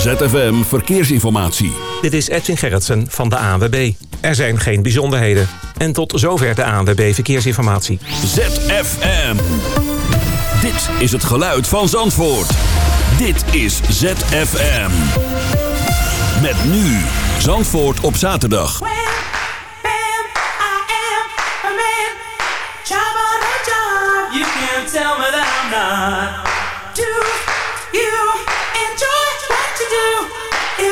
ZFM Verkeersinformatie. Dit is Edwin Gerritsen van de ANWB. Er zijn geen bijzonderheden. En tot zover de ANWB Verkeersinformatie. ZFM. Dit is het geluid van Zandvoort. Dit is ZFM. Met nu Zandvoort op zaterdag. You tell me that I'm not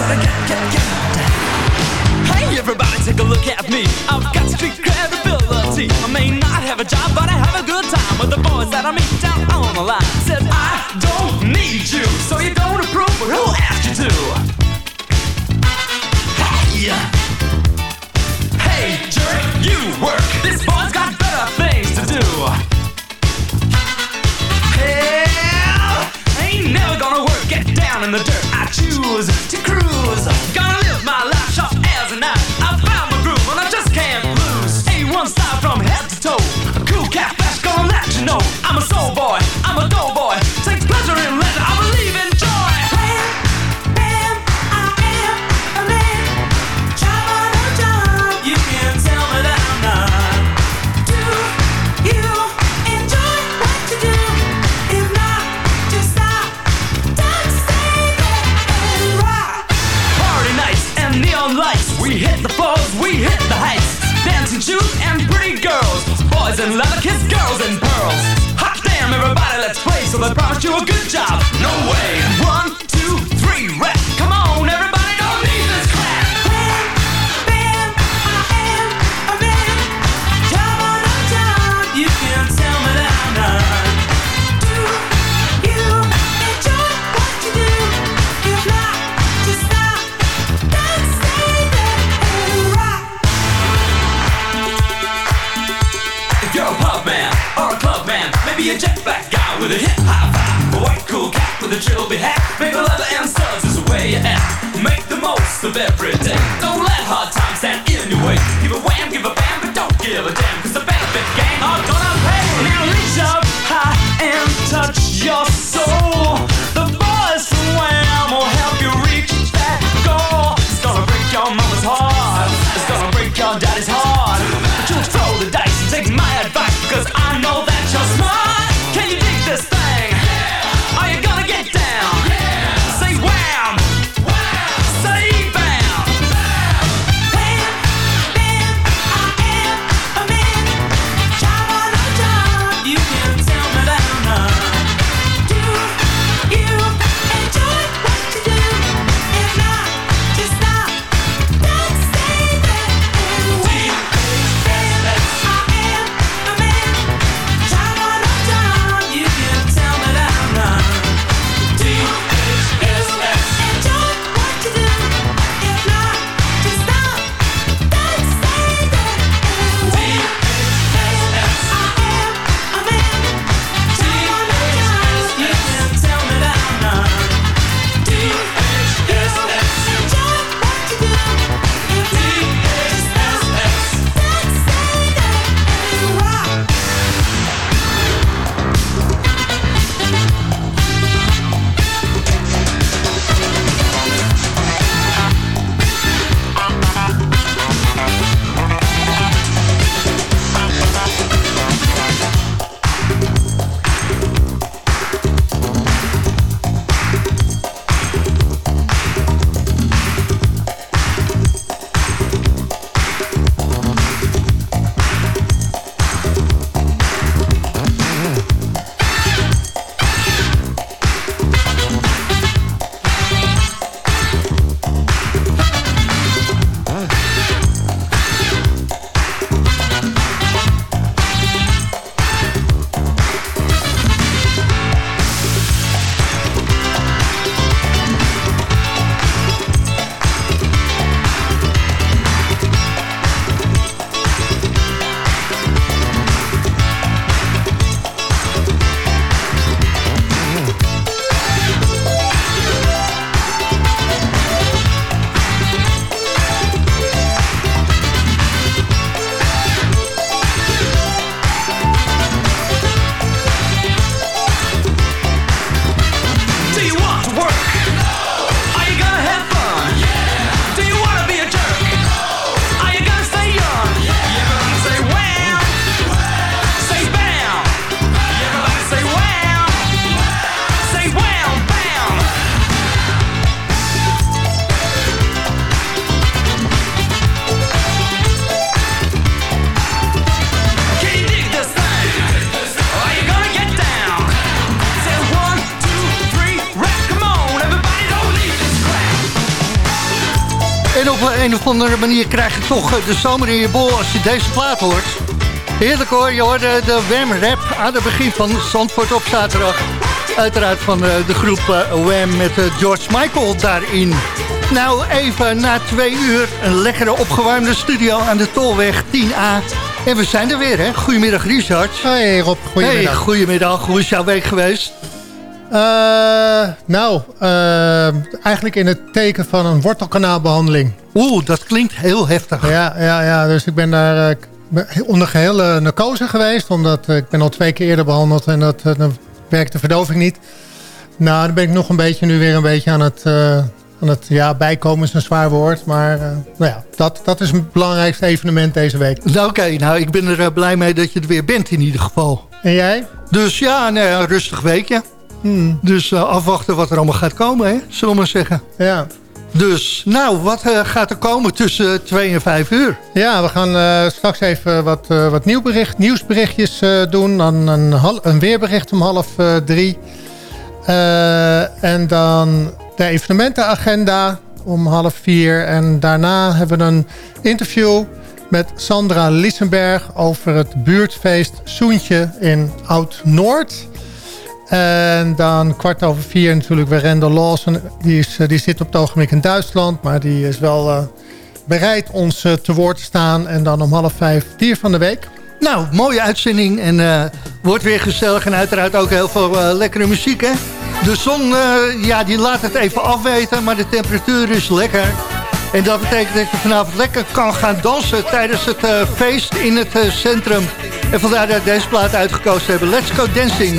Get, get, get. Hey everybody, take a look at me. I've got street credibility. I may not have a job, but I have a good time with the boys that I meet down on the line. Said I don't need you, so you don't approve, but who asked you to? Hey! En op een of andere manier krijg je toch de zomer in je bol als je deze plaat hoort. Heerlijk hoor, je hoorde de Wham Rap aan het begin van Zandvoort op zaterdag. Uiteraard van de groep Wham met George Michael daarin. Nou, even na twee uur een lekkere opgewarmde studio aan de Tolweg 10A. En we zijn er weer, hè? Goedemiddag, Richard. Hey Rob, goedemiddag. Hey, goedemiddag. Hoe is jouw week geweest? Uh, nou, uh, eigenlijk in het teken van een wortelkanaalbehandeling. Oeh, dat klinkt heel heftig. Ja, ja, ja dus ik ben daar uh, onder gehele narcose geweest. Omdat ik ben al twee keer eerder behandeld en dat, dan werkt de verdoving niet. Nou, dan ben ik nog een beetje nu weer een beetje aan het aan het ja, bijkomen is een zwaar woord. Maar uh, nou ja, dat, dat is het belangrijkste evenement deze week. Nou, Oké, nou ik ben er uh, blij mee dat je er weer bent in ieder geval. En jij? Dus ja, nee, een rustig weekje. Hmm. Dus uh, afwachten wat er allemaal gaat komen, hè, zullen we maar zeggen. Ja. Dus, nou, wat gaat er komen tussen 2 en 5 uur? Ja, we gaan straks even wat, wat nieuwbericht, nieuwsberichtjes doen. Dan een, een weerbericht om half drie. en dan de evenementenagenda om half vier. En daarna hebben we een interview met Sandra Lissenberg... over het buurtfeest Soentje in Oud-Noord. En dan kwart over vier natuurlijk weer Randall Lawson. Die, is, die zit op het ogenblik in Duitsland, maar die is wel uh, bereid ons uh, te woord te staan. En dan om half vijf dier van de week. Nou, mooie uitzending en wordt weer gezellig. En uiteraard ook heel veel lekkere muziek, hè? De zon ja, die laat het even afweten, maar de temperatuur is lekker. En dat betekent dat je vanavond lekker kan gaan dansen tijdens het feest in het centrum. En vandaar dat deze plaat uitgekozen hebben. Let's go dancing.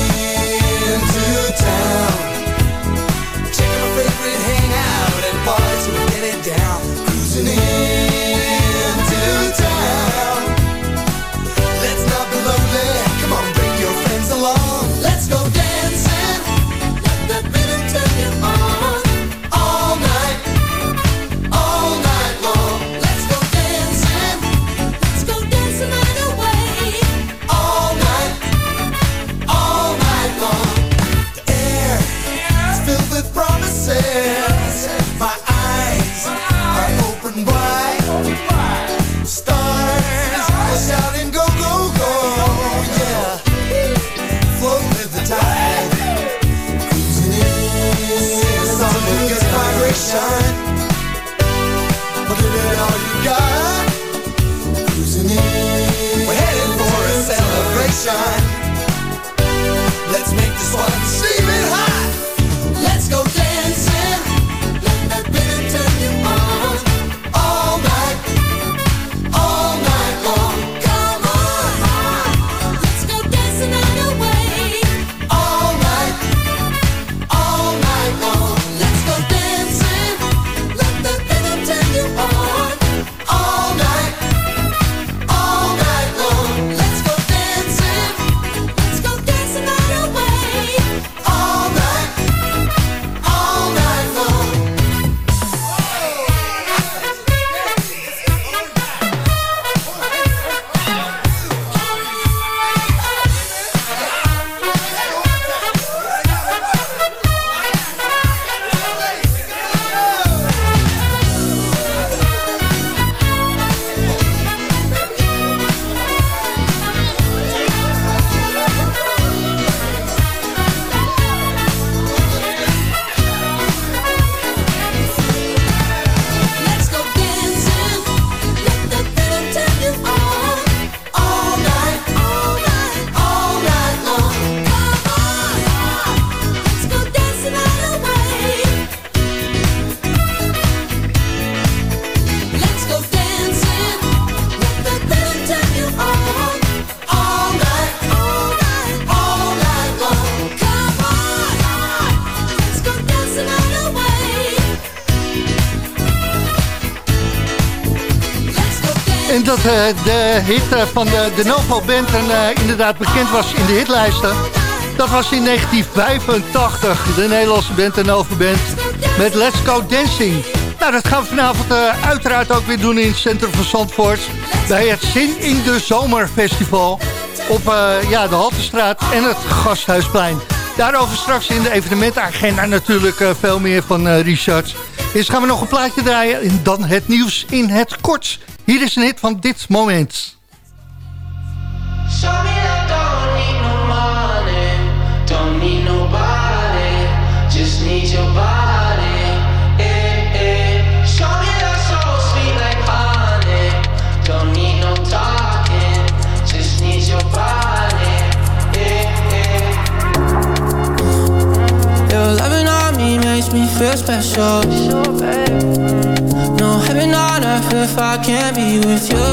dat de hit van de, de Novo Band en, inderdaad bekend was in de hitlijsten. Dat was in 1985, de Nederlandse band, de Novo Band, met Let's Go Dancing. Nou, dat gaan we vanavond uiteraard ook weer doen in het centrum van Zandvoort. Bij het Zin in de Zomerfestival op ja, de Haltestraat en het Gasthuisplein. Daarover straks in de evenementagenda natuurlijk veel meer van Richard. Eerst gaan we nog een plaatje draaien en dan het nieuws in het kort. Hier is een hit van dit moment. Show me that don't just need your body. me feel special. Earth if I can't be with you.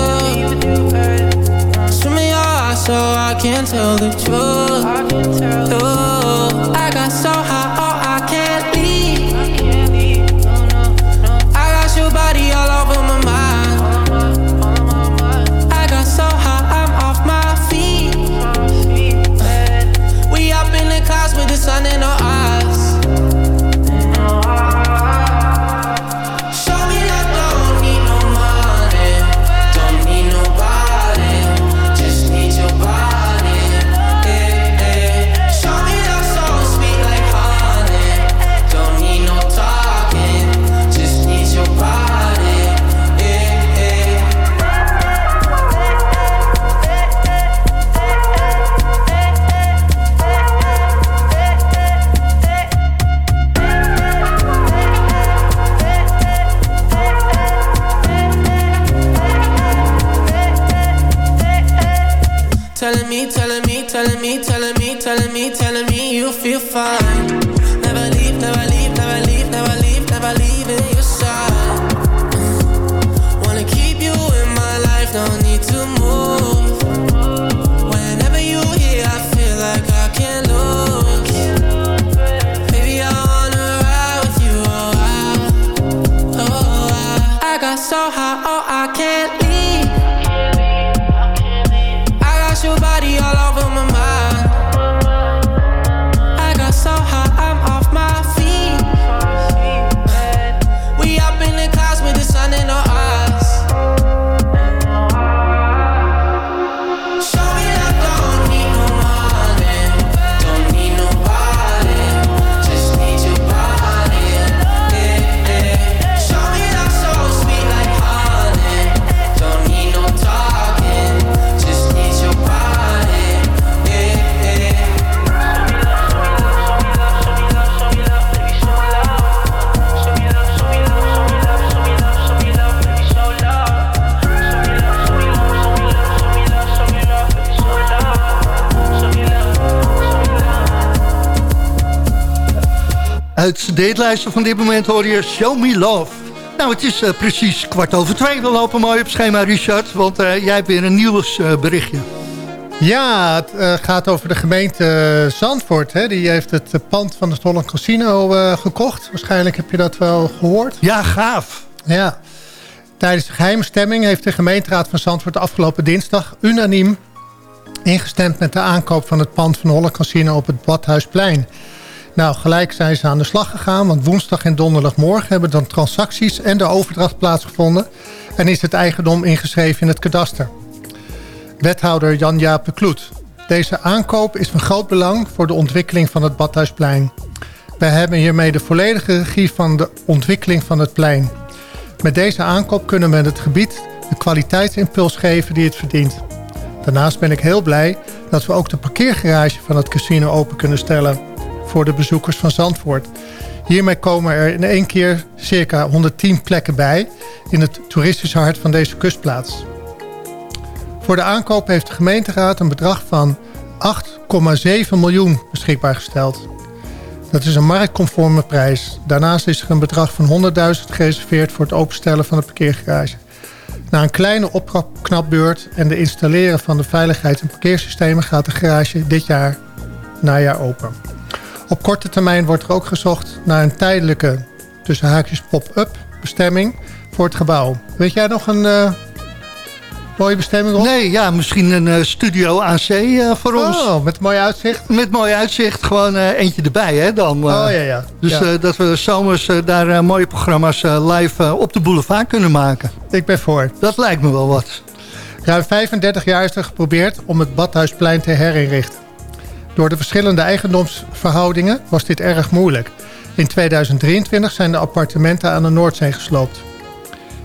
Swim me your eyes so I can tell the truth. I got so high, Telling me, telling me, telling me, telling me, telling me, telling me you feel fine. Hitlijsten van dit moment hoor je Show Me Love. Nou, het is uh, precies kwart over twee. We lopen mooi op schema, Richard. Want uh, jij hebt weer een nieuwsberichtje. Uh, ja, het gaat over de gemeente Zandvoort. Hè. Die heeft het pand van het Holland Casino gekocht. Waarschijnlijk heb je dat wel gehoord. Ja, gaaf. Ja. Tijdens de geheime stemming heeft de gemeenteraad van Zandvoort... afgelopen dinsdag unaniem ingestemd met de aankoop van het pand van Holland Casino op het Badhuisplein... Nou, gelijk zijn ze aan de slag gegaan, want woensdag en donderdagmorgen hebben dan transacties en de overdracht plaatsgevonden en is het eigendom ingeschreven in het kadaster. Wethouder Jan-Jaap de Kloet. Deze aankoop is van groot belang voor de ontwikkeling van het Badhuisplein. Wij hebben hiermee de volledige regie van de ontwikkeling van het plein. Met deze aankoop kunnen we het gebied de kwaliteitsimpuls geven die het verdient. Daarnaast ben ik heel blij dat we ook de parkeergarage van het casino open kunnen stellen voor de bezoekers van Zandvoort. Hiermee komen er in één keer circa 110 plekken bij in het toeristische hart van deze kustplaats. Voor de aankoop heeft de gemeenteraad een bedrag van 8,7 miljoen beschikbaar gesteld. Dat is een marktconforme prijs. Daarnaast is er een bedrag van 100.000 gereserveerd voor het openstellen van de parkeergarage. Na een kleine opknapbeurt en de installeren van de veiligheids- en parkeersystemen gaat de garage dit jaar najaar open. Op korte termijn wordt er ook gezocht naar een tijdelijke, tussen haakjes pop-up bestemming voor het gebouw. Weet jij nog een, uh, mooie bestemming op? Nee, ja, misschien een eh, studio aan zee eh, voor ons. Oh, met mooi uitzicht? Met mooi uitzicht, gewoon eh, eentje erbij, hè, dan. oh, ja, ja. Dus ja. dat we zomers daar mooie programma's live op de boulevard kunnen maken. Ik ben voor. Dat lijkt me wel wat. Ruim 35 jaar is er geprobeerd om het Badhuisplein te herinrichten. Door de verschillende eigendomsverhoudingen was dit erg moeilijk. In 2023 zijn de appartementen aan de Noordzee gesloopt.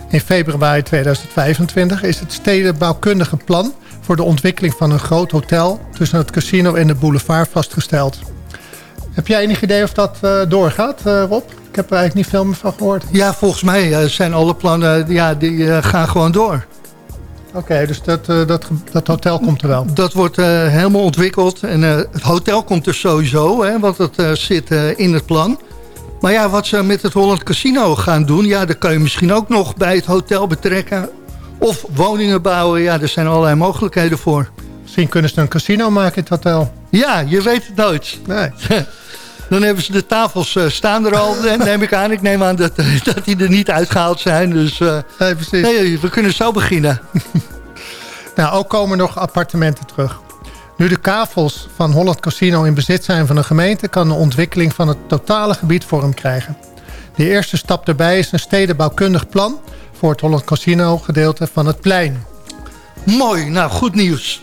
In februari 2025 is het stedenbouwkundige plan... voor de ontwikkeling van een groot hotel... tussen het casino en de boulevard vastgesteld. Heb jij enig idee of dat uh, doorgaat, uh, Rob? Ik heb er eigenlijk niet veel meer van gehoord. Ja, volgens mij uh, zijn alle plannen ja, die gaan gewoon door. Oké, okay, dus dat, dat, dat hotel komt er wel? Dat wordt helemaal ontwikkeld. En het hotel komt er sowieso, hè, want dat zit in het plan... Maar ja, wat ze met het Holland Casino gaan doen... ja, dat kan je misschien ook nog bij het hotel betrekken. Of woningen bouwen, ja, er zijn allerlei mogelijkheden voor. Misschien kunnen ze een casino maken in het hotel. Ja, je weet het nooit. Nee. Dan hebben ze de tafels uh, staan er al, neem ik aan. Ik neem aan dat, dat die er niet uitgehaald zijn. Dus uh, nee, precies. Nee, we kunnen zo beginnen. nou, ook komen nog appartementen terug. Nu de kavels van Holland Casino in bezit zijn van een gemeente... kan de ontwikkeling van het totale gebied vorm krijgen. De eerste stap daarbij is een stedenbouwkundig plan... voor het Holland Casino gedeelte van het plein. Mooi, nou goed nieuws.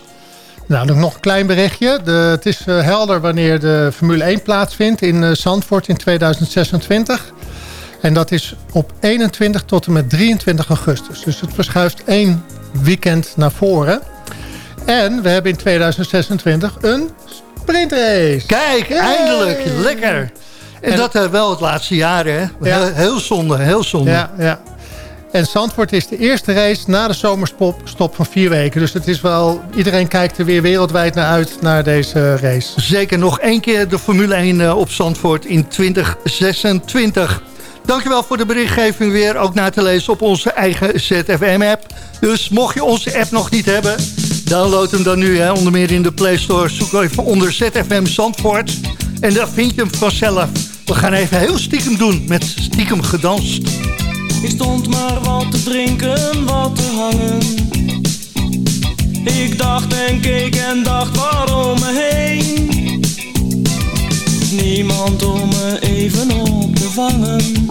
Nou, nog een klein berichtje. De, het is uh, helder wanneer de Formule 1 plaatsvindt in uh, Zandvoort in 2026. En dat is op 21 tot en met 23 augustus. Dus het verschuift één weekend naar voren... En we hebben in 2026 een sprintrace. Kijk, Yay! eindelijk. Lekker. En, en dat uh, wel het laatste jaar, hè? Ja. Heel, heel zonde, heel zonde. Ja, ja. En Zandvoort is de eerste race na de zomerstop van vier weken. Dus het is wel, iedereen kijkt er weer wereldwijd naar uit, naar deze race. Zeker nog één keer de Formule 1 op Zandvoort in 2026. Dankjewel voor de berichtgeving weer. Ook na te lezen op onze eigen ZFM-app. Dus mocht je onze app nog niet hebben... download hem dan nu, hè, onder meer in de Play Store. Zoek even onder ZFM Zandvoort. En dan vind je hem vanzelf. We gaan even heel stiekem doen met stiekem gedanst. Ik stond maar wat te drinken, wat te hangen. Ik dacht en keek en dacht waarom me heen. Niemand om me even op te vangen.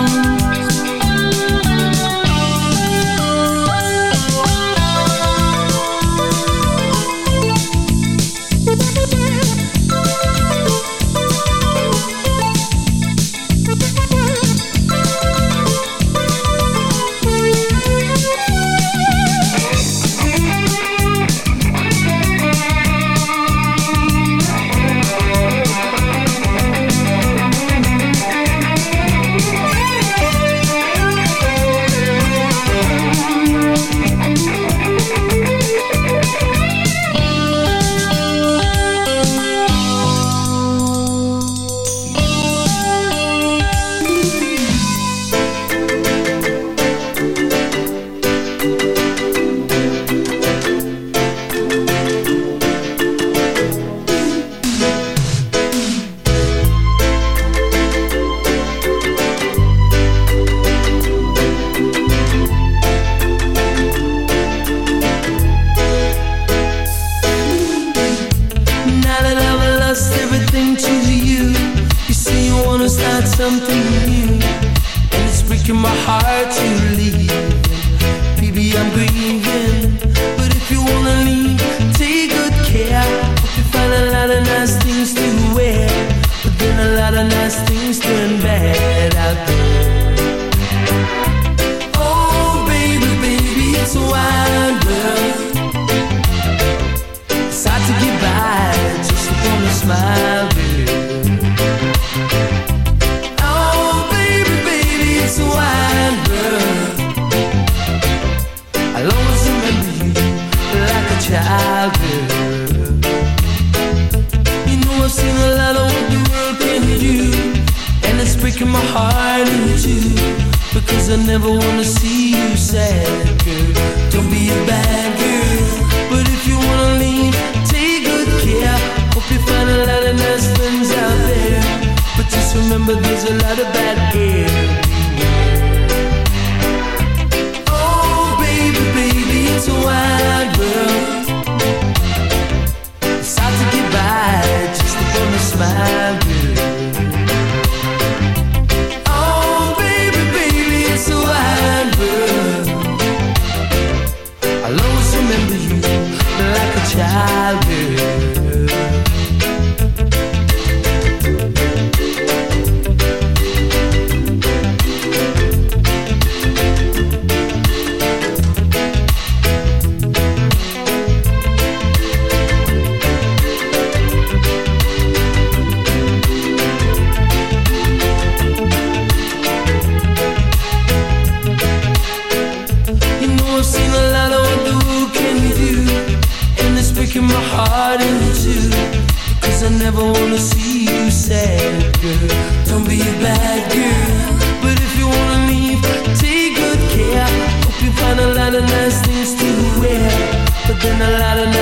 used to wear, but then a lot of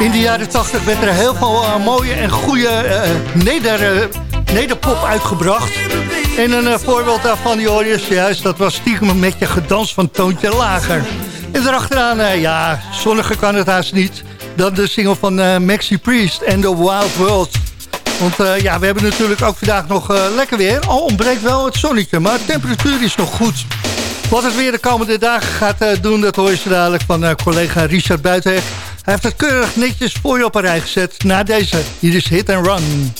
In de jaren 80 werd er heel veel eh, mooie en goede eh, neder, eh, nederpop uitgebracht. En een voorbeeld daarvan, die juist, dat was stiekem met je gedans van Toontje Lager. En erachteraan, ja, zonniger kan het haast niet. Dan de single van Maxi Priest en The Wild World. Want ja, we hebben natuurlijk ook vandaag nog lekker weer. Al ontbreekt wel het zonnetje, maar de temperatuur is nog goed. Wat het weer de komende dagen gaat doen, dat hoor je dadelijk van collega Richard Buitenhek heeft het keurig netjes voor je op een rij gezet. Na deze, hier is Hit and Run.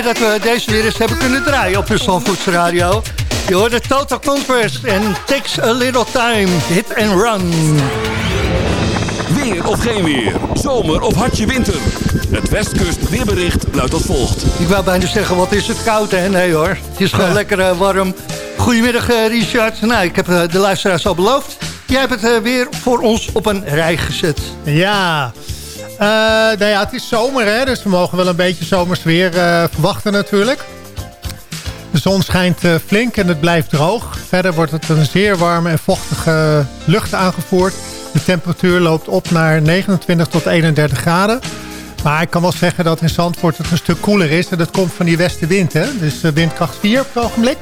Blij dat we deze weer eens hebben kunnen draaien op de Zandvoortse Radio. Je hoort de Total Conquest en Takes a Little Time, Hit and Run. Weer of geen weer. Zomer of hartje winter. Het Westkust weerbericht luidt als volgt. Ik wou bijna zeggen, wat is het koud hè? Nee hoor, het is gewoon lekker eh, warm. Goedemiddag eh, Richard. Nou, ik heb eh, de luisteraars al beloofd. Jij hebt het weer voor ons op een rij gezet. Ja, nou ja, het is zomer, hè, dus we mogen wel een beetje zomers weer eh, verwachten natuurlijk. De zon schijnt eh, flink en het blijft droog. Verder wordt het een zeer warme en vochtige lucht aangevoerd. De temperatuur loopt op naar 29 tot 31 graden. Maar ik kan wel zeggen dat in Zandvoort het een stuk koeler is. En dat komt van die westenwind, hè. Dus eh, windkracht 4 op het ogenblik.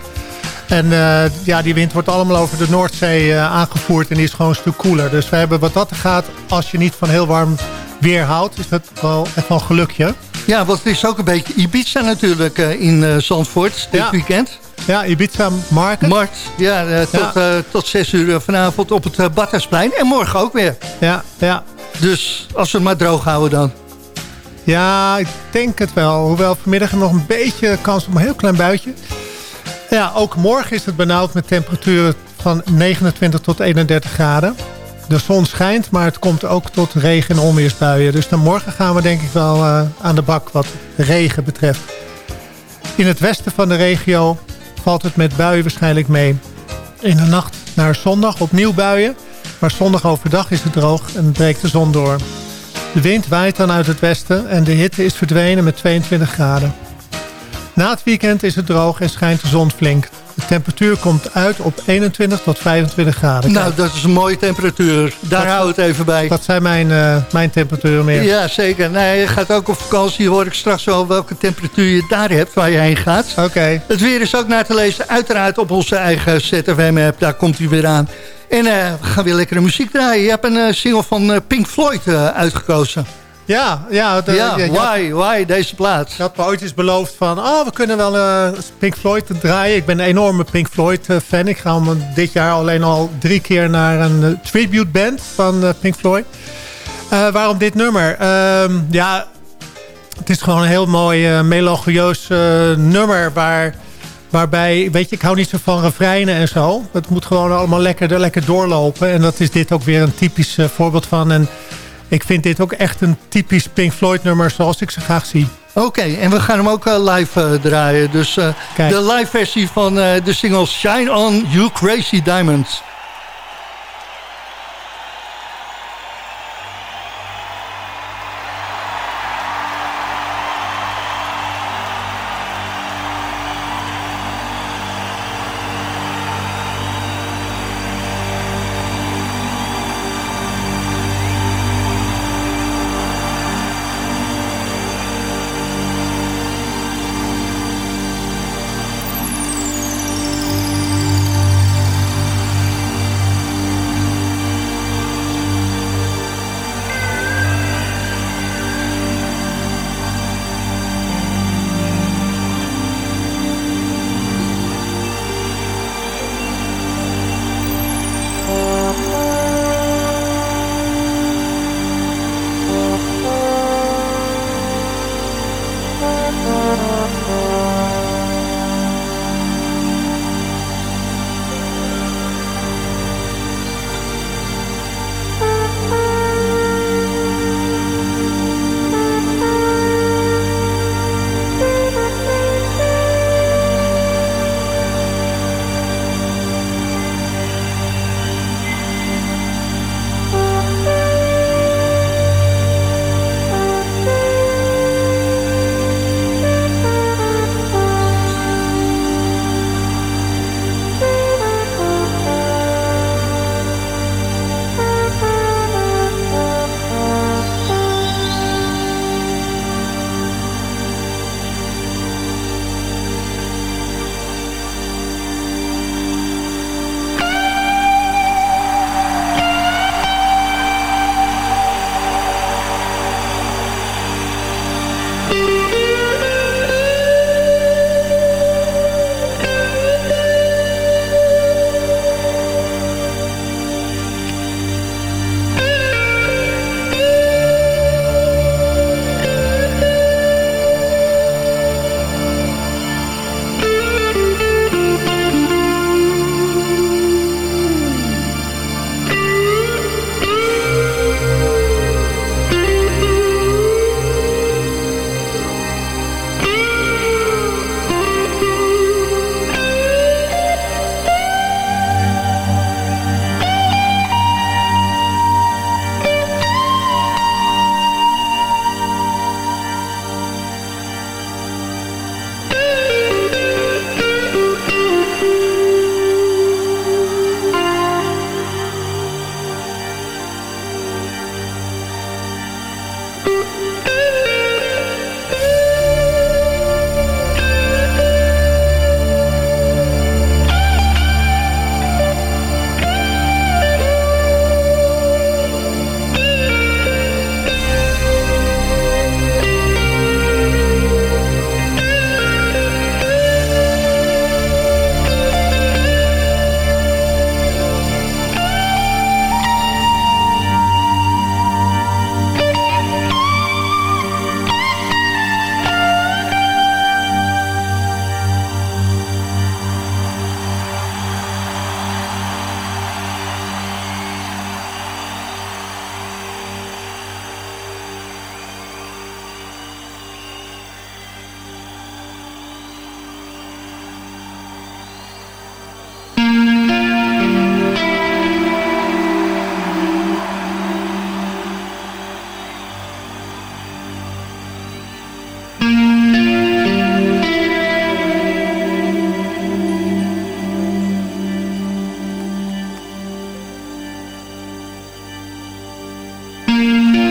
En eh, ja, die wind wordt allemaal over de Noordzee eh, aangevoerd en die is gewoon een stuk koeler. Dus we hebben wat dat gaat, als je niet van heel warm weer houdt, is dat wel echt wel een gelukje. Ja, want het is ook een beetje Ibiza natuurlijk eh, in eh, Zandvoort dit Ja. weekend. Ja, Ibiza Market. Mart, ja, tot, Ja. eh, tot 6 uur vanavond op het uh, Badhuisplein. En morgen ook weer. ja, ja. Dus als we het maar droog houden dan. Ja, ik denk het wel. Hoewel vanmiddag nog een beetje kans op een heel klein buitje. Ja, ook morgen is het benauwd met temperaturen van 29 tot 31 graden. De zon schijnt, maar het komt ook tot regen- en onweersbuien. Dus dan morgen gaan we denk ik wel eh, aan de bak wat regen betreft. In het westen van de regio valt het met buien waarschijnlijk mee. In de nacht naar zondag opnieuw buien. Maar zondag overdag is het droog en breekt de zon door. De wind waait dan uit het westen en de hitte is verdwenen met 22 graden. Na het weekend is het droog en schijnt de zon flink. De temperatuur komt uit op 21 tot 25 graden. Nou, dat is een mooie temperatuur. Daar Dat- hou het even bij. dat zijn mijn, eh, mijn temperaturen meer. Ja, zeker. Nee, je gaat ook op vakantie. Hoor ik straks wel welke temperatuur je daar hebt waar je heen gaat. Oké. Het weer is ook naar te lezen. Uiteraard op onze eigen ZFM-app. Daar komt hij weer aan. En eh, we gaan weer lekkere muziek draaien. Je hebt een eh, single van Pink Floyd uitgekozen. Ja, ja, de- ja, had- why, why deze plaat? Je had me ooit eens beloofd van... oh, we kunnen wel eh, Pink Floyd draaien. Ik ben een enorme Pink Floyd eh, fan. Ik ga om, dit jaar alleen al drie keer naar een eh, tribute band van Pink Floyd. Waarom dit nummer? Ehm, ja, het is gewoon een heel mooi uh, melodieus eh, nummer... Waar, waarbij, weet je, ik hou niet zo van refreinen en zo. Het moet gewoon allemaal lekker, lekker doorlopen. En dat is dit ook weer een typisch voorbeeld van... En, ik vind dit ook echt een typisch Pink Floyd nummer zoals ik ze graag zie. Oké, en we gaan hem ook eh, live eh, draaien. Dus eh, de live versie van de single Shine On You Crazy Diamonds. Música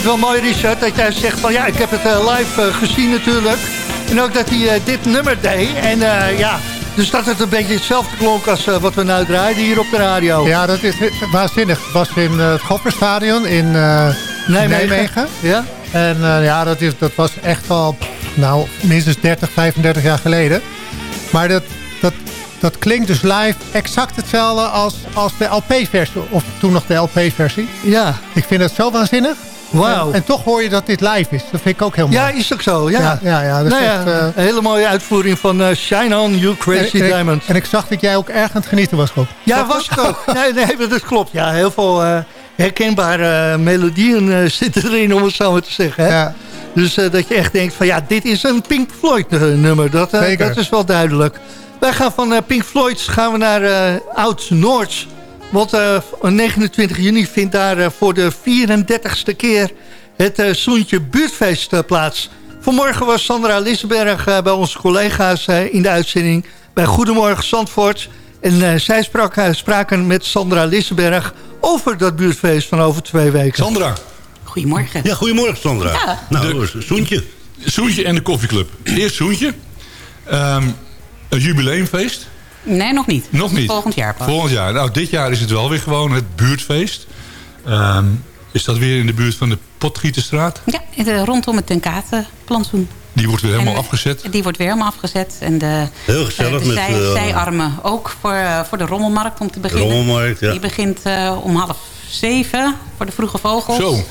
vind het wel mooi, Richard, dat jij zegt van ja, ik heb het eh, live eh, gezien natuurlijk. En ook dat hij eh, dit nummer deed. En ja, dus dat het een beetje hetzelfde klonk als wat we nou draaiden hier op de radio. Ja, dat is waanzinnig. Het was in het Gopperstadion in Nijmegen. Nijmegen. Ja? En ja, dat, is, dat was echt al nou, minstens 30, 35 jaar geleden. Maar dat, dat, dat klinkt dus live exact hetzelfde als, als de LP-versie. Of toen nog de LP-versie. Ja. Ik vind het zo waanzinnig. Wauw. En, en toch hoor je dat dit live is. Dat vind ik ook heel mooi. Ja, is ook zo. Ja, Ja, ja, ja, dat is nou ja, echt, eh, een hele mooie uitvoering van eh, Shine On You Crazy en, en, Diamond. ik, en ik zag dat jij ook erg aan het genieten was, Rob. Ja, was ik ook. Nee, nee, dat klopt. Ja, heel veel eh, herkenbare melodieën zitten erin, om het zo maar te zeggen. Hè? Ja. Dus dat je echt denkt van ja, dit is een Pink Floyd nummer. Dat, dat is wel duidelijk. Wij gaan van Pink Floyd gaan we naar Oud-Noords. Want eh, op 29 juni vindt daar eh, voor de 34ste keer het eh Soentje Buurtfeest eh, plaats. Vanmorgen was Sandra Lissenberg eh, bij onze collega's eh, in de uitzending bij Goedemorgen Zandvoort. En eh, zij sprak, eh, spraken met Sandra Lissenberg over dat buurtfeest van over twee weken. Sandra, Goedemorgen. Ja, goedemorgen Sandra. Ja. Nou, Soentje. Soentje en de koffieclub. Eerst Soentje. Ehm, een jubileumfeest. Nee, nog niet. Nog niet. Volgend jaar pas. Volgend jaar. Nou, dit jaar is het wel weer gewoon het buurtfeest. Ehm, is dat weer in de buurt van de Potgieterstraat? Ja, het, rondom het Tenkatenplantsoen. Die wordt weer helemaal En, afgezet. Die wordt weer helemaal afgezet. En de, Heel gezellig eh, de met, zij- eh, zijarmen ook voor, eh, voor de rommelmarkt om te beginnen. rommelmarkt, ja. Die begint eh, om half zeven voor de vroege vogels. Zo.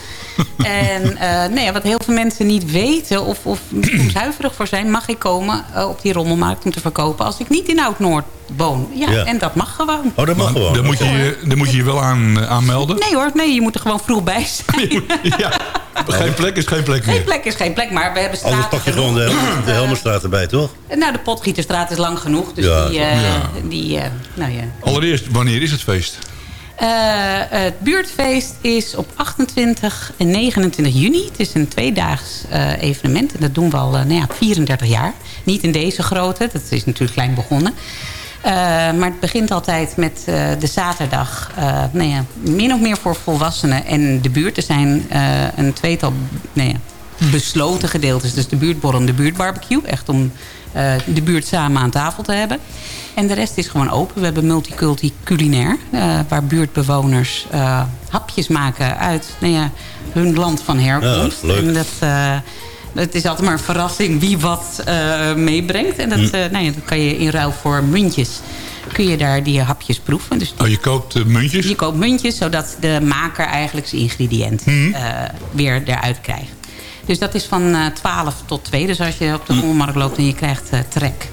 En eh, nee, ja, wat heel veel mensen niet weten of, of soms huiverig voor zijn... mag ik komen eh, op die rommelmarkt om te verkopen als ik niet in Oud-Noord woon. Ja, Ja. en dat mag gewoon. Oh, dat mag gewoon. Daar moet je, je- daar moet je je wel aan eh, aanmelden. Nee hoor, nee, je moet er gewoon vroeg bij zijn. ja. Geen plek is geen plek Geen meer. plek is geen plek, maar we hebben Anders straten pak je gewoon de, Helmer- de Helmerstraat erbij, toch? Nou, de Potgieterstraat is lang genoeg. Dus Ja. die, eh, Ja. die eh, nou ja. Allereerst, wanneer is het feest? Eh, het buurtfeest is op 28 en 29 juni. Het is een tweedaags eh, evenement. En dat doen we al eh, nou ja, 34 jaar. Niet in deze grootte. Dat is natuurlijk klein begonnen. Maar het begint altijd met de zaterdag. eh, nou ja, min of meer voor volwassenen en de buurt. Er zijn een tweetal nou ja, besloten gedeeltes. Dus de buurtborrel en de buurtbarbecue. Echt om eh, de buurt samen aan tafel te hebben. En de rest is gewoon open. We hebben multiculti culinair. eh, waar buurtbewoners eh, hapjes maken uit nou ja, hun land van herkomst. Ja, leuk. En dat... eh, het is altijd maar een verrassing wie wat eh, meebrengt. En dat, Hm. eh, nou ja, dat kan je in ruil voor muntjes. Kun je daar die hapjes proeven. Dus Oh, je koopt muntjes? je koopt muntjes, zodat de maker eigenlijk zijn ingrediënt Hm. eh, weer eruit krijgt. Dus dat is van eh 12 tot 2. Dus als je op de rommelmarkt loopt en je krijgt eh, trek...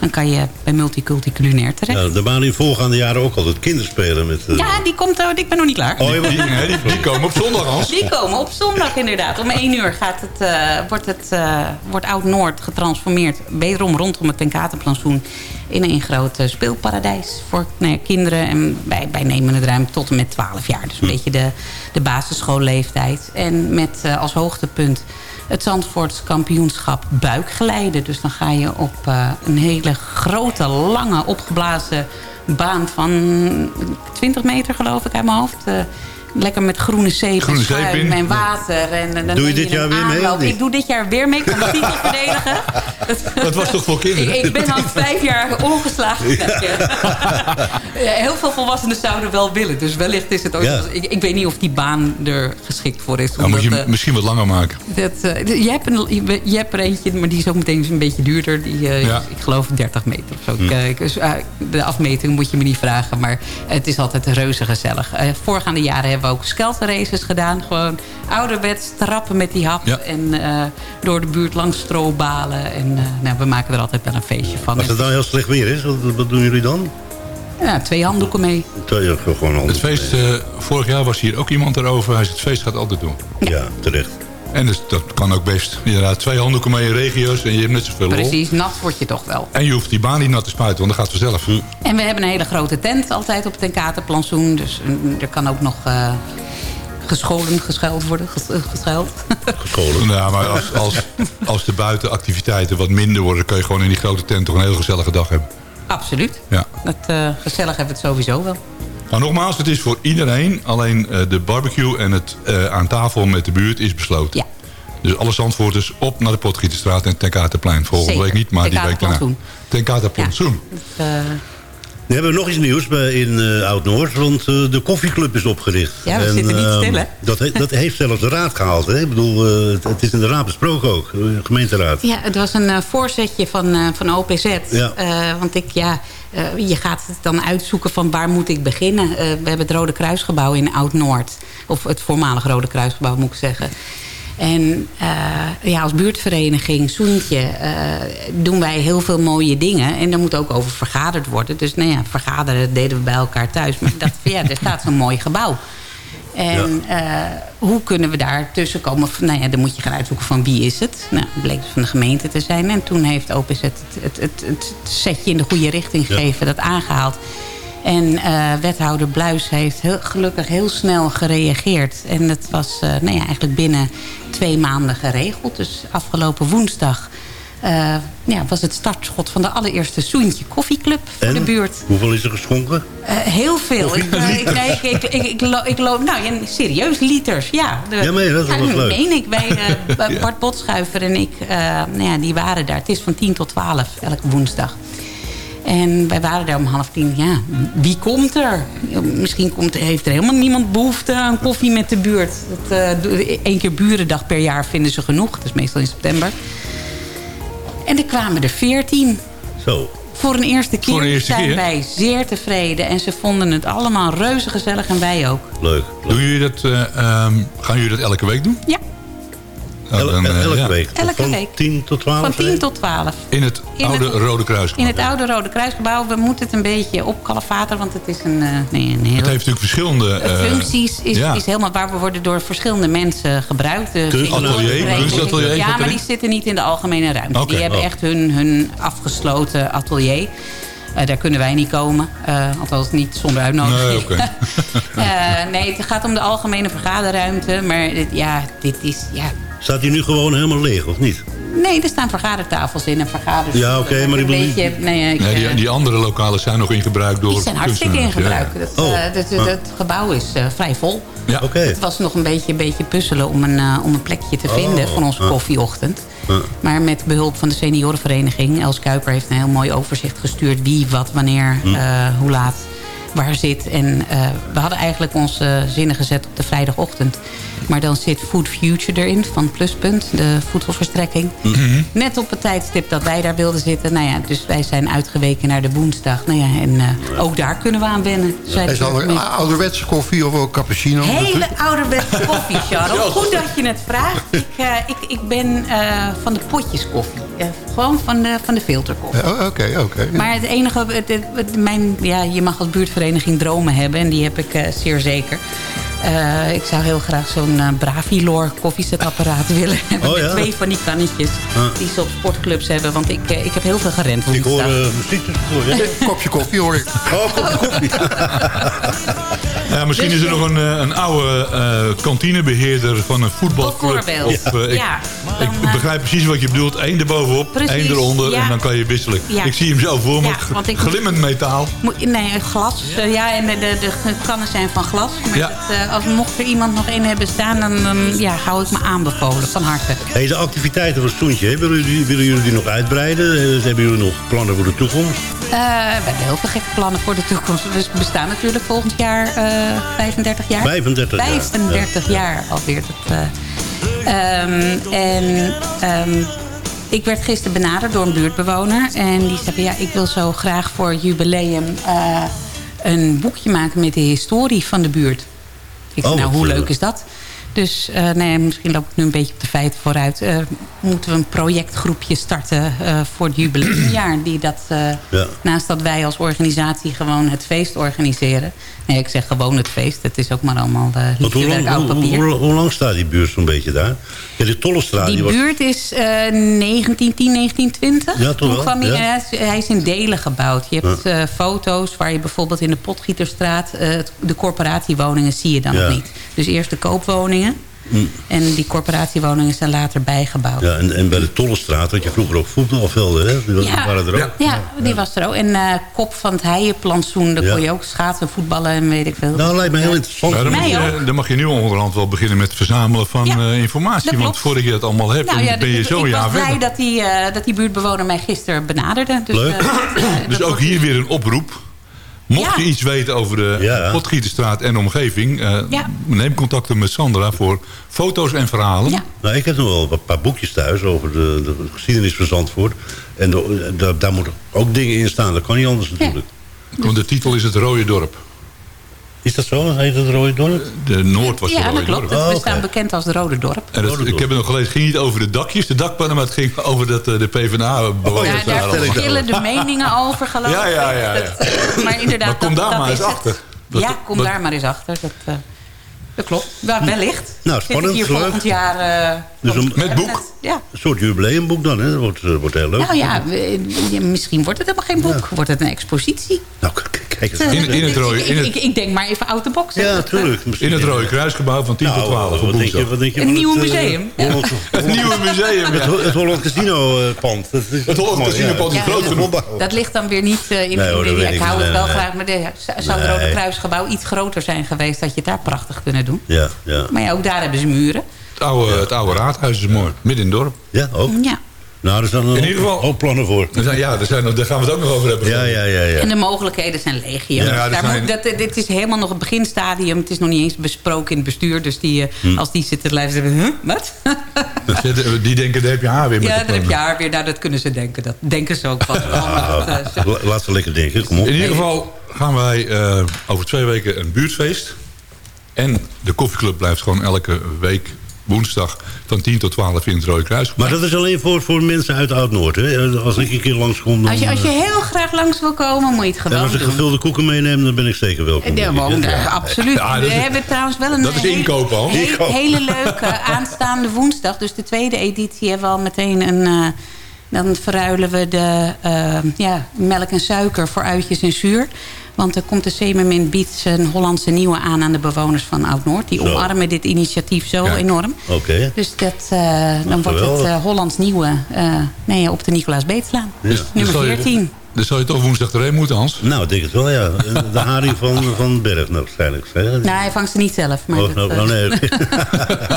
dan kan je bij Multiculti Culinair terecht. Ja, er waren in voorgaande jaren ook altijd kinderspelen met... eh, Ja, die komt, oh, ik ben nog niet klaar. Oh, Die, nee, die, die komen op zondag, Hans. Die komen op zondag inderdaad. Om 1 uur gaat het, eh, wordt, het, eh, wordt Oud-Noord getransformeerd. Wederom rondom het Tenkatenplantsoen. In een groot eh, speelparadijs voor nou ja, kinderen. En wij, wij nemen het ruim tot en met 12 jaar. Dus een beetje de, de basisschoolleeftijd. En met eh, als hoogtepunt het Zandvoorts kampioenschap buikgeleiden. Dus dan ga je op eh, een hele grote, lange, opgeblazen baan van 20 meter geloof ik uit mijn hoofd. Lekker met groene zeep Groene en schuim en water. En, en dan Doe je dit jaar weer mee, aanloop. Ik doe dit jaar weer mee. Ik kan de titel verdedigen. Dat was toch voor kinderen? ik ben al vijf jaar ongeslagen. Ja, heel veel volwassenen zouden wel willen. Dus wellicht is het ook... Ja. Ik, ik weet niet of die baan er geschikt voor is. Dan moet je eh, misschien wat langer maken. dat, eh, je, hebt een, je, je hebt er eentje, maar die is ook meteen een beetje duurder. Die, eh, Ja. ik geloof 30 meter of zo. Kijk, dus, de afmeting moet je me niet vragen. Maar het is altijd reuze gezellig. Voorgaande jaren hebben we ook skelterraces gedaan. Gewoon ouderwets trappen met die hap. Ja. En eh, door de buurt langs strobalen. En eh, nou, we maken er altijd wel een feestje van. Als het dan heel slecht weer is, wat, wat doen jullie dan? Ja, twee handdoeken mee. Ja, gewoon Het feest, eh, vorig jaar was hier ook iemand erover. Hij zei, het feest gaat altijd doen. Ja, terecht. En dus, dat kan ook best. Inderdaad, twee handdoeken mee in regio's en je hebt net zoveel lol. Precies, nat word je toch wel. En je hoeft die baan niet nat te spuiten, want dat gaat vanzelf. En we hebben een hele grote tent altijd op het Tenkatenplantsoen. Dus er kan ook nog eh, gescholen, geschuild worden. eh, Geschuild. Gescholen. Ja, maar als, als, als de buitenactiviteiten wat minder worden... kun je gewoon in die grote tent toch een heel gezellige dag hebben. Absoluut. Ja. Dat, eh, gezellig hebben we het sowieso wel. Maar nogmaals, het is voor iedereen. Alleen eh, de barbecue en het eh, aan tafel met de buurt is besloten. Ja. Dus alle Zandvoorters op naar de Potgieterstraat en Tenkatenplein. Volgende Zeker. week niet, maar die week daarna. Tenkatenplantsoen. Dat, eh, We hebben nog iets nieuws in eh, Oud-Noord, want eh, de koffieclub is opgericht. Ja, we zitten niet ehm, stil, hè? Dat, he- dat heeft zelfs de raad gehaald. Hè? Ik bedoel, eh, het, het is in de raad besproken ook, de gemeenteraad. ja, het was een voorzetje van, van OPZ. Ja. Want ik, ja, je gaat het dan uitzoeken van waar moet ik beginnen. We hebben het Rode Kruisgebouw in Oud-Noord. Of het voormalig Rode Kruisgebouw, moet ik zeggen. En eh, ja, als buurtvereniging, Soentje, eh, doen wij heel veel mooie dingen. En daar moet ook over vergaderd worden. Dus nou ja, vergaderen deden we bij elkaar thuis. Maar ik dacht van ja, er staat zo'n mooi gebouw. En eh, hoe kunnen we daar tussen komen? Nou ja, dan moet je gaan uitzoeken van wie is het. Nou, het bleek dus van de gemeente te zijn. En toen heeft OPZ het, het, het, het setje in de goede richting gegeven. Dat aangehaald. En wethouder Bluis heeft heel, gelukkig heel snel gereageerd. En het was eh, nou ja, eigenlijk binnen twee maanden geregeld. Dus afgelopen woensdag eh, ja, was het startschot van de allereerste Soentje Koffieclub voor En de buurt. hoeveel is er geschonken? Eh, heel veel. Ik, eh, ik, nee, ik, ik, ik, ik, lo- ik loop, nou ja, serieus, liters, ja. De, Ja, maar dat is wel leuk. meen ik. Wij, Bart Botschuiver en ik, nou ja, die waren daar. Het is van 10 tot 12, elke woensdag. En wij waren daar om half tien. Ja, wie komt er? Misschien komt, heeft er helemaal niemand behoefte aan koffie met de buurt. Dat, eh, Eén keer burendag per jaar vinden ze genoeg. Dat is meestal in september. En er kwamen er veertien. Zo. Voor een eerste keer Voor een eerste zijn keer? wij zeer tevreden. En ze vonden het allemaal reuze gezellig en wij ook. Leuk. Doen jullie dat, eh, ehm, gaan jullie dat elke week doen? Ja, El- dan, eh, elke ja. week. Elke van week. 10 tot 12? van 10 hè? tot 12. In het In oude het- Rode Kruis. In het oude Rode Kruisgebouw. We moeten het een beetje opkalefateren. Want het is een, eh, nee, een heel... Het heeft natuurlijk verschillende... eh, functies is, ja. is helemaal waar we worden door verschillende mensen gebruikt. Kunstatelier, kunstatelier, Ja, maar die zitten niet in de algemene ruimte. Oké, die hebben oh. echt hun, hun afgesloten atelier. Eh, daar kunnen wij niet komen. Eh, althans niet zonder uitnodiging. Nee, oké. Eh, nee, het gaat om de algemene vergaderruimte. Maar dit, ja, dit is... Ja, Staat die nu gewoon helemaal leeg, of niet? Nee, er staan vergadertafels in en vergaders. Ja, oké, maar ik bedoel- beetje, nee, ik, Nee, die, eh, die andere lokalen zijn nog in gebruik door die zijn hartstikke in kunstenaars, ja. gebruik. Dat, Oh. eh, dat, Ah. gebouw is eh, vrij vol. Ja. Oké. Het was nog een beetje, een beetje puzzelen om een, eh, om een plekje te Oh, vinden voor onze koffieochtend. Maar met behulp van de seniorenvereniging... Els Kuiper heeft een heel mooi overzicht gestuurd... wie, wat, wanneer, Hm. eh, hoe laat, waar zit. En eh, we hadden eigenlijk onze zinnen gezet op de vrijdagochtend. Maar dan zit Food Future erin van Pluspunt, de voedselverstrekking. Mhm. Net op het tijdstip dat wij daar wilden zitten. Nou ja, dus wij zijn uitgeweken naar de woensdag. Nou ja, en eh, ook daar kunnen we aan wennen. de Is dat een ouderwetse koffie of een cappuccino? Hele ouderwetse koffie, Charles. Goed dat je het vraagt. Ik, eh, ik, ik ben eh, van de potjes koffie. Gewoon van de, van de filterkoffie. Ja, Oké, oké. Maar het enige, het, het- het- mijn, ja, je mag als buurtvereniging dromen hebben. En die heb ik zeer zeker. Eh, ik zou heel graag zo'n eh, Bravilor koffiezetapparaat willen hebben. Oh, met ja? twee van die kannetjes. Ah. Die ze op sportclubs hebben. Want ik, eh, ik heb heel veel gerend. Ik hoor muziek? Kopje koffie hoor ik. Oh, kopje koffie. Ja, misschien Dus is er nog een, eh, een oude eh, kantinebeheerder van een voetbalclub. Of, eh, ik, Ja, ik dan, begrijp precies wat je bedoelt. Eén erbovenop, Precies, één eronder ja. en dan kan je wisselen. Ja. Ik zie hem zo voor me. Glimmend metaal. Moet- Nee, glas. Ja, en de, de, de kannen zijn van glas. Maar dat, eh, als mocht er iemand nog één hebben staan, dan, dan ja, hou ik me aanbevolen. Van harte. Hey, de activiteiten van Stoentje, willen jullie, willen jullie die nog uitbreiden? Hebben jullie nog plannen voor de toekomst? Eh, we hebben heel veel gekke plannen voor de toekomst. We bestaan natuurlijk volgend jaar eh 35 jaar. 35 jaar, 35 jaar alweer. Dat, eh, ehm, en ehm, ik werd gisteren benaderd door een buurtbewoner. En die zei ja, ik wil zo graag voor het jubileum... eh, een boekje maken met de historie van de buurt. Ik zei, Oh, nou, hoe eh, leuk is dat? Dus eh, nee, misschien loop ik nu een beetje op de feiten vooruit. Eh, moeten we een projectgroepje starten eh, voor het jubileumjaar. Die dat, Ja. naast dat wij als organisatie gewoon het feest organiseren. Nee, ik zeg gewoon het feest. Het is ook maar allemaal uh, lang, oud hoe, papier. hoe- hoe lang staat die buurt zo'n beetje daar? Ja, die Tollestraat, Die die was... buurt is eh 1910, 1920. Ja, toch wel, hij, ja. hij is- hij is in delen gebouwd. Je hebt eh, foto's waar je bijvoorbeeld in de Potgieterstraat... eh, de corporatiewoningen zie je dan nog niet. Dus eerst de koopwoningen. Mm. En die corporatiewoningen zijn later bijgebouwd. Ja, en, en bij de Tollestraat had je vroeger ook voetbalvelden, hè? Die Ja. waren er ook. Ja, die was er ook. En eh, Kop van het Heijenplantsoen, daar Ja. kon je ook schaatsen, voetballen en weet ik veel. Nou, lijkt me heel interessant. Ja, dan, Mij je, dan mag je nu onderhand wel beginnen met het verzamelen van Ja, eh, informatie. Want voordat je dat allemaal hebt, Nou dan ben je ik- zo ik jaar was blij dat die, eh, dat die buurtbewoner mij gisteren benaderde. Dus, Leuk. Dus ook hier weer een oproep. Mocht Ja. je iets weten over de Ja. Potgieterstraat en omgeving... eh, Ja. neem contact met Sandra voor foto's en verhalen. Ja. Nou, ik heb nog wel een paar boekjes thuis over de, de geschiedenis van Zandvoort. En de- daar- daar moeten ook dingen in staan. Dat kan niet anders natuurlijk. Want de titel is Het Rode Dorp. Is dat zo? Heet het Rode Dorp? De Noord was Ja, het dat Rode klopt. Dorp. Oh, We oké. staan bekend als de Rode Dorp. En dat- ik heb het nog gelezen. Het ging niet over de dakjes, de dakpannen, maar het ging over dat eh, de PvdA-bewoners ja, Ja, daar verschillen de meningen over, geloof ik. Ja, ja, ja, ja. Dat, maar inderdaad, Maar kom dat, daar dat maar is eens het. achter. Dat- ja, kom dat- daar maar eens achter. Dat, eh, dat klopt. Ja, wellicht. Nou, Zit ik spannend, hier leuk. volgend jaar... Dus een- Met boek? Ja. Een soort jubileumboek dan, hè? Dat wordt, wordt heel leuk. Nou ja, we- ja, misschien wordt het helemaal geen boek. Wordt het een expositie. Nou, k- k- kijk. In- in het rode- in Ik, het- ik, ik denk maar even out the box. Ja. In het Rode Kruisgebouw van 10 tot 12 op Nou, wat denk je, wat denk je Een van nieuw het, eh, museum. Holland- Het nieuwe museum, Het, het Holland Casino eh, pand. Dat is Het Holland Casino pand is groot dat- genoeg. Dat ligt dan weer niet eh, in de- Ik hou het wel graag. Maar de, zou het. Rode Kruisgebouw iets groter zijn geweest... dat je het daar prachtig kunnen doen. Ja, ja. Maar ja, ook daar hebben ze muren. Het oude, het oude raadhuis is mooi. Midden in het dorp. Ja, ook. Ja. Nou, er zijn er In ook- ieder geval- ook plannen voor. Er zijn, ja, er zijn, nog- daar gaan we het ook nog over hebben. Ja, ja, ja. ja. En de mogelijkheden zijn legio. Ja, Daar zijn- moet, dat, dit is helemaal nog het beginstadium. Het is nog niet eens besproken in het bestuur. Dus die, eh, Hm. als die zitten te luisteren... Huh, wat? Die denken, daar heb je haar weer met ja, dan heb je haar weer. Nou, dat kunnen ze denken. Dat denken ze ook van. Nou, Dat, eh, la- laat ze lekker denken, kom op. In ieder geval gaan wij eh, over twee weken een buurtfeest. En de koffieclub blijft gewoon elke week woensdag van 10 tot 12 in het Rode Kruis. Maar dat is alleen voor, voor mensen uit Oud-Noord, hè? Als ik een keer langskom, dan... als, je, als je eh, heel graag langs wil komen, moet je het en gewoon als ik gevulde koeken meeneem, dan ben ik zeker welkom. Ja, eh, absoluut. Ja, We hebben trouwens wel een dat is hele- inkopen, Hans. hele, hele leuke aanstaande woensdag. Dus de tweede editie hebben we al meteen een, eh, Dan verruilen we de ja, melk en suiker voor uitjes en zuur. Want er komt de Semermin biedt zijn Hollandse nieuwe aan aan de bewoners van Oud-Noord. Die Zo. omarmen dit initiatief zo Kijk. enorm. Oké. Dus dat, eh, dan wordt het eh, Hollands nieuwe eh, nee, op de Nicolaas Beetslaan. Ja. Nummer zal je- 14. Dan zal je toch woensdag erheen moeten, Hans? Nou, ik denk het wel, ja. De haring van, van Berg nou, waarschijnlijk. Nou, hij vangt ze niet zelf. Maar Oh, dat, nou, nee.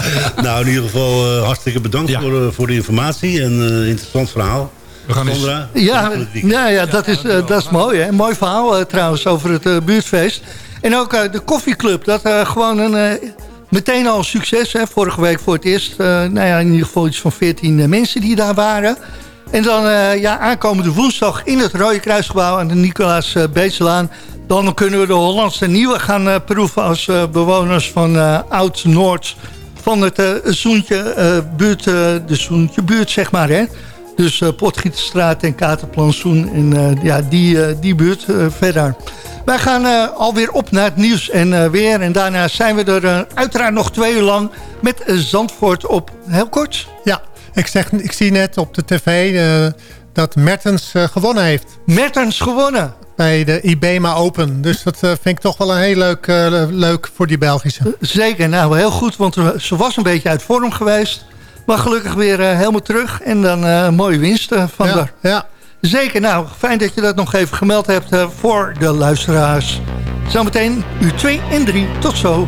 nou, in ieder geval eh, hartstikke bedankt voor, voor de informatie. En eh interessant verhaal. We gaan eens-? Ja, nou ja, dat is, eh, dat is mooi. Hè? Mooi verhaal eh, trouwens over het eh, buurtfeest. En ook de koffieclub. Dat eh, gewoon een, meteen al een succes. Hè? Vorige week voor het eerst. eh, nou ja, in ieder geval iets van 14 eh, mensen die daar waren. En dan eh, ja, aankomende woensdag in het Rode Kruisgebouw aan de Nicolaas uh, Beetselaan. Dan kunnen we de Hollandse Nieuwe gaan proeven als bewoners van eh, Oud-Noord. Van het Zoentje, eh, buurt, de Zoentje buurt, zeg maar. Hè? Dus eh Potgieterstraat en Katerplantsoen en eh, ja, die, eh, die buurt verder. Wij gaan alweer op naar het nieuws en weer. En daarna zijn we er uiteraard nog twee uur lang met Zandvoort op. Heel kort. Ja, ik, zeg, ik zie net op de tv dat Mertens gewonnen heeft. Mertens gewonnen. Bij de IBEMA Open. Dus dat vind ik toch wel een heel leuk, leuk voor die Belgische. Zeker, nou heel goed, want ze was een beetje uit vorm geweest. Maar gelukkig weer eh, helemaal terug. En dan eh, mooie winst eh, van Ja, haar. ja. Zeker, nou fijn dat je dat nog even gemeld hebt voor de luisteraars. Zometeen uur 2 en 3. Tot zo.